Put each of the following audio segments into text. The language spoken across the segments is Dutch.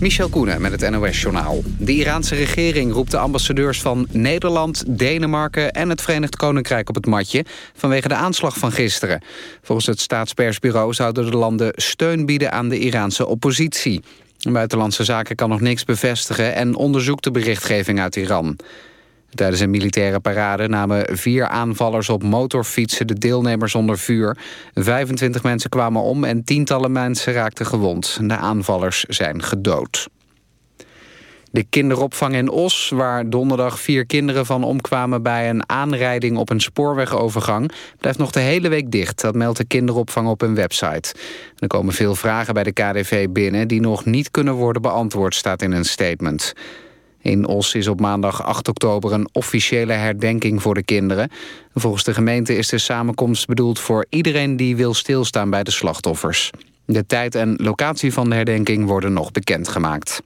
Michel Koenen met het NOS-journaal. De Iraanse regering roept de ambassadeurs van Nederland, Denemarken... en het Verenigd Koninkrijk op het matje vanwege de aanslag van gisteren. Volgens het staatspersbureau zouden de landen steun bieden aan de Iraanse oppositie. Buitenlandse Zaken kan nog niks bevestigen... en onderzoekt de berichtgeving uit Iran. Tijdens een militaire parade namen vier aanvallers op motorfietsen de deelnemers onder vuur. 25 mensen kwamen om en tientallen mensen raakten gewond. De aanvallers zijn gedood. De kinderopvang in Os, waar donderdag vier kinderen van omkwamen... bij een aanrijding op een spoorwegovergang... blijft nog de hele week dicht. Dat meldt de kinderopvang op hun website. Er komen veel vragen bij de KDV binnen... die nog niet kunnen worden beantwoord, staat in een statement. In Os is op maandag 8 oktober een officiële herdenking voor de kinderen. Volgens de gemeente is de samenkomst bedoeld voor iedereen die wil stilstaan bij de slachtoffers. De tijd en locatie van de herdenking worden nog bekendgemaakt.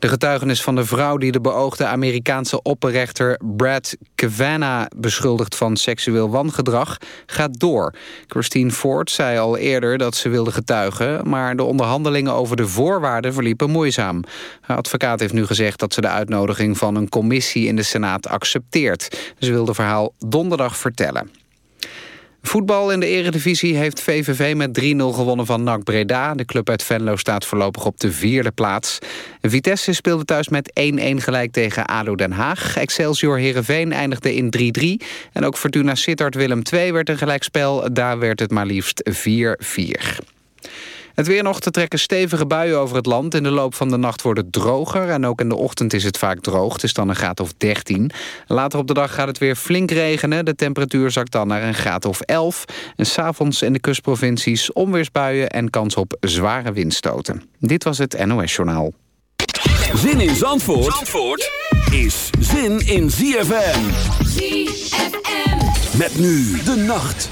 De getuigenis van de vrouw die de beoogde Amerikaanse opperrechter Brad Kavanaugh beschuldigt van seksueel wangedrag gaat door. Christine Ford zei al eerder dat ze wilde getuigen, maar de onderhandelingen over de voorwaarden verliepen moeizaam. Haar advocaat heeft nu gezegd dat ze de uitnodiging van een commissie in de Senaat accepteert. Ze wil de verhaal donderdag vertellen. Voetbal in de eredivisie heeft VVV met 3-0 gewonnen van NAC Breda. De club uit Venlo staat voorlopig op de vierde plaats. Vitesse speelde thuis met 1-1 gelijk tegen ADO Den Haag. Excelsior Heerenveen eindigde in 3-3. En ook Fortuna Sittard Willem II werd een gelijkspel. Daar werd het maar liefst 4-4. Het weer nog te trekken stevige buien over het land. In de loop van de nacht wordt het droger en ook in de ochtend is het vaak droog. Het is dan een graad of 13. Later op de dag gaat het weer flink regenen. De temperatuur zakt dan naar een graad of 11. En s'avonds in de kustprovincies onweersbuien en kans op zware windstoten. Dit was het NOS Journaal. Zin in Zandvoort, Zandvoort is zin in ZFM. ZFM. Met nu de nacht.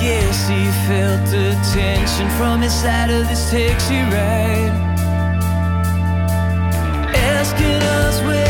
Guess he felt the tension from inside of this taxi ride. Asking us where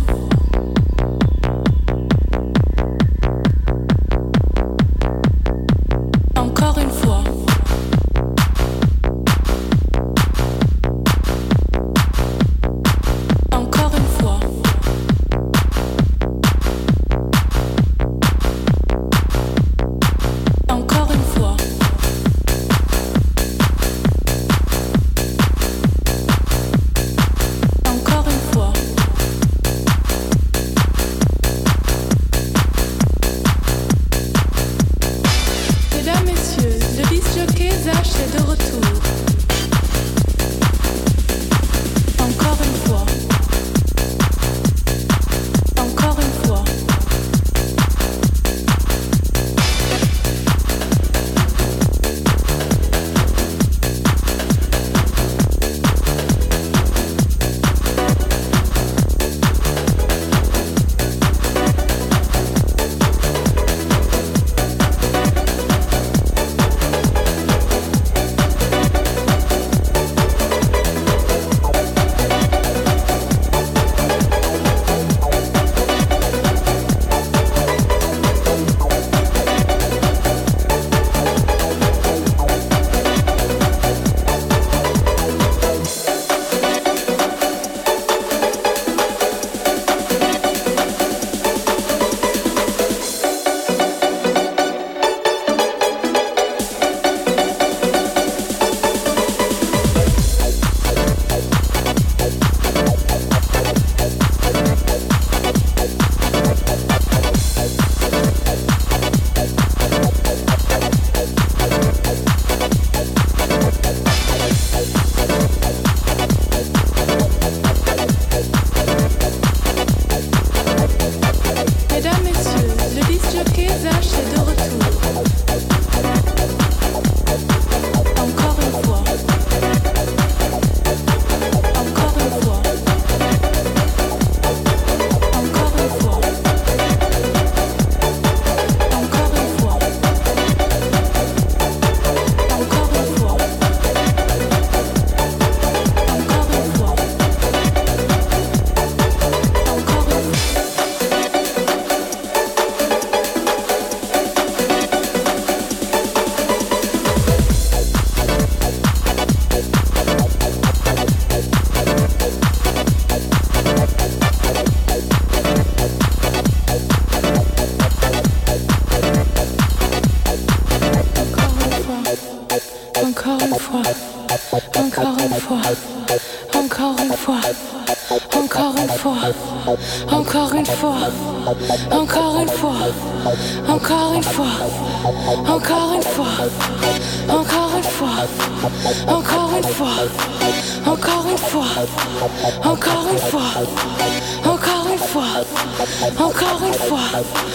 哇。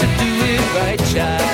to do it right, child.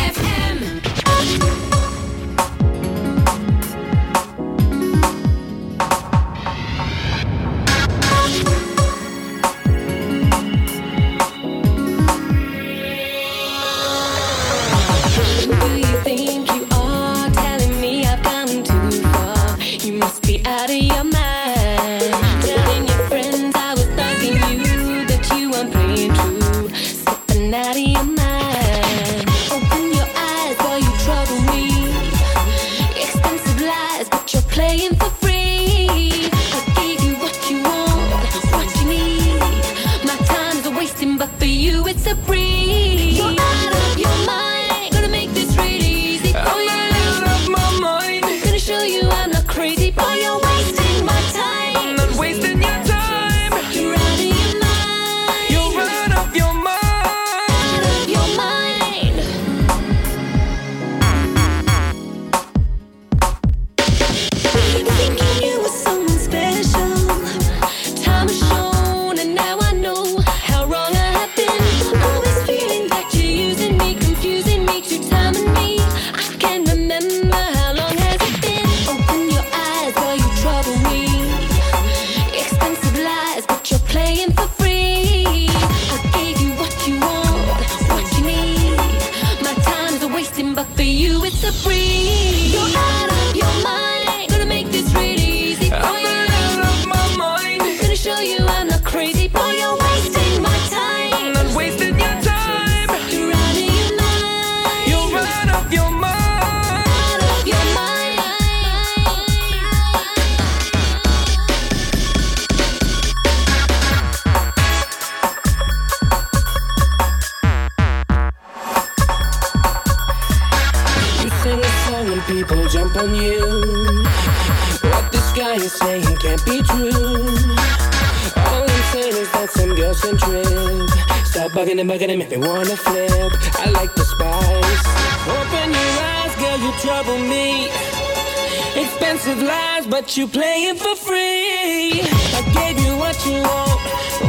but you playing for free. I gave you what you want,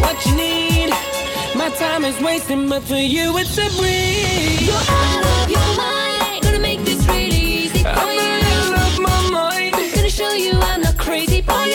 what you need. My time is wasting, but for you it's a breeze. You're out of your mind, gonna make this really easy. I'm out of my mind, I'm gonna show you I'm not crazy. Boy,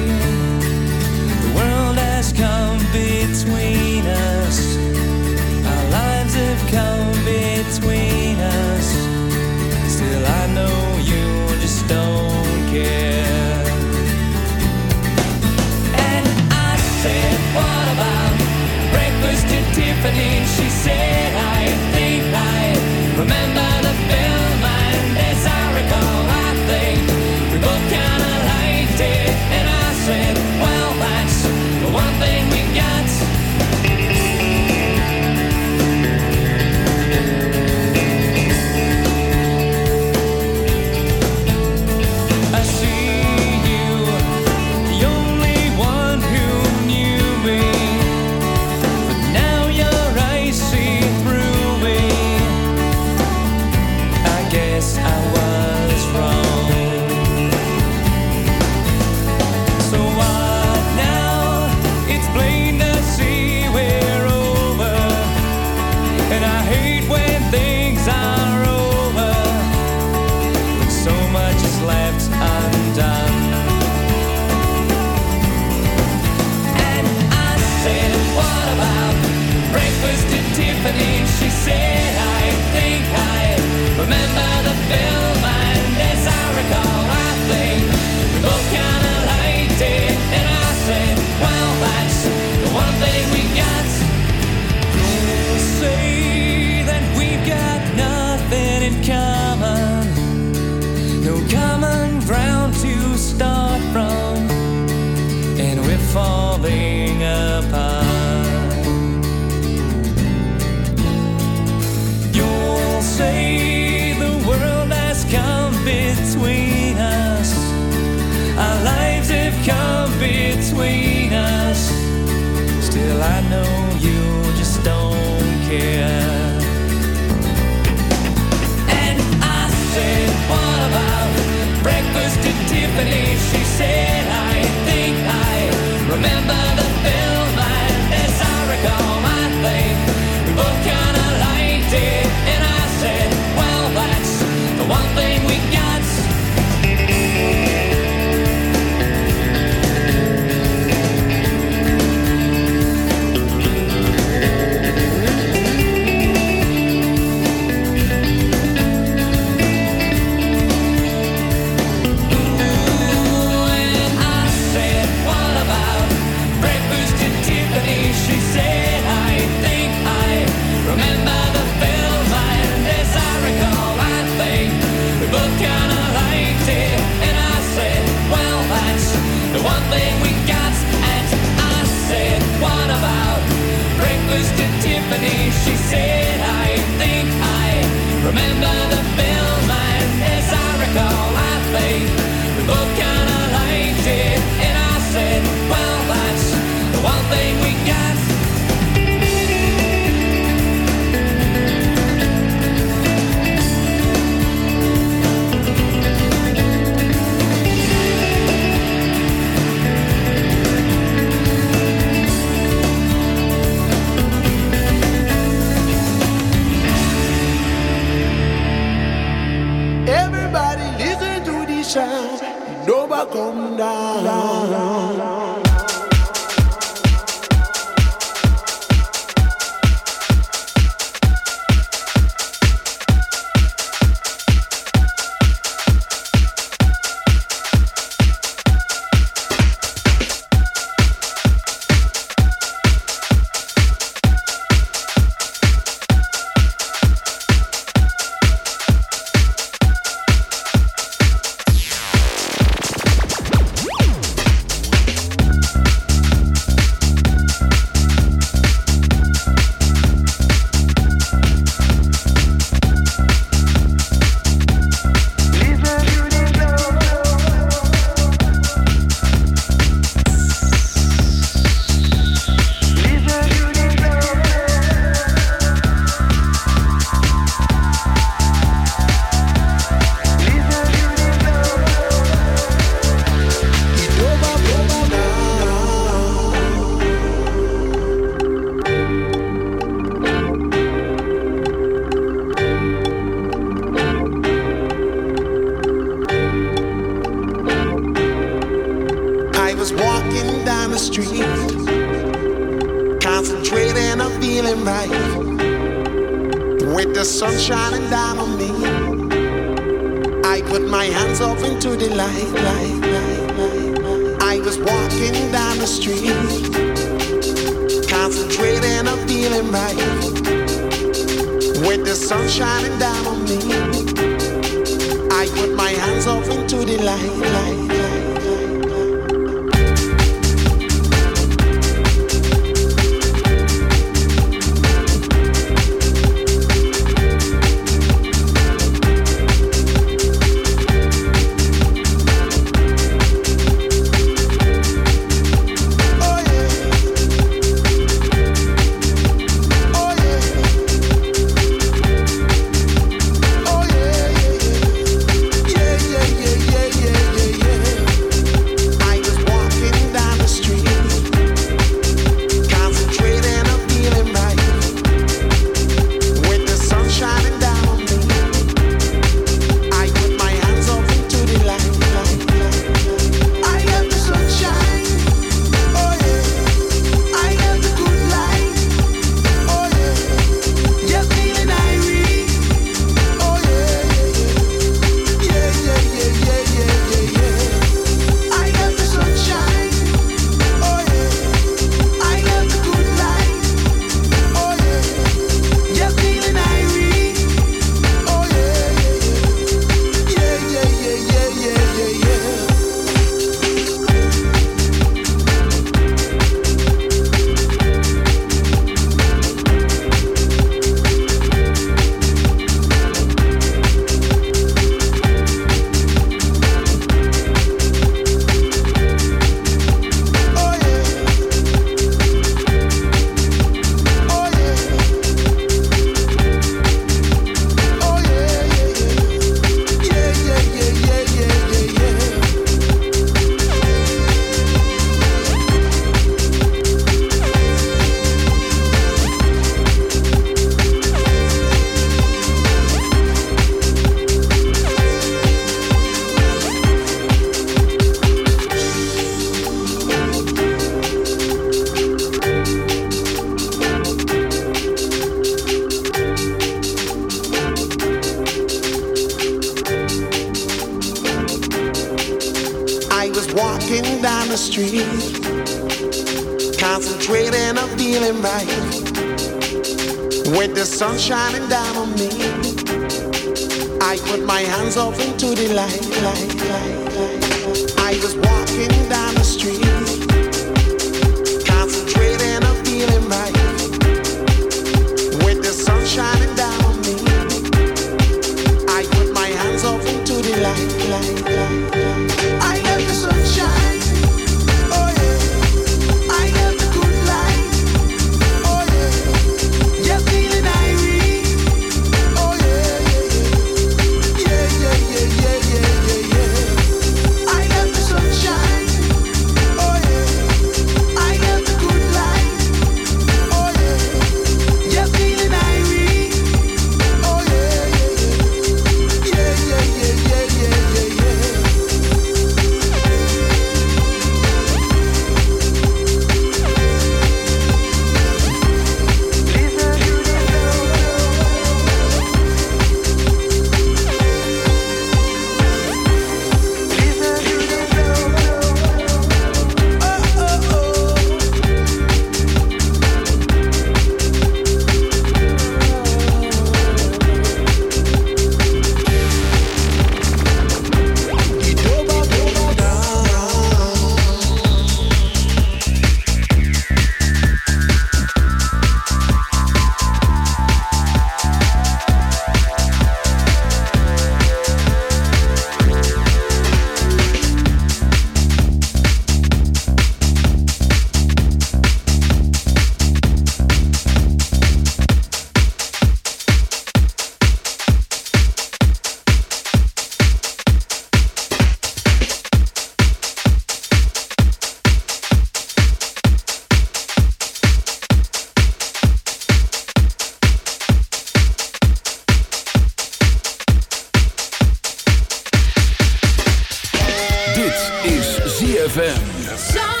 ZFM.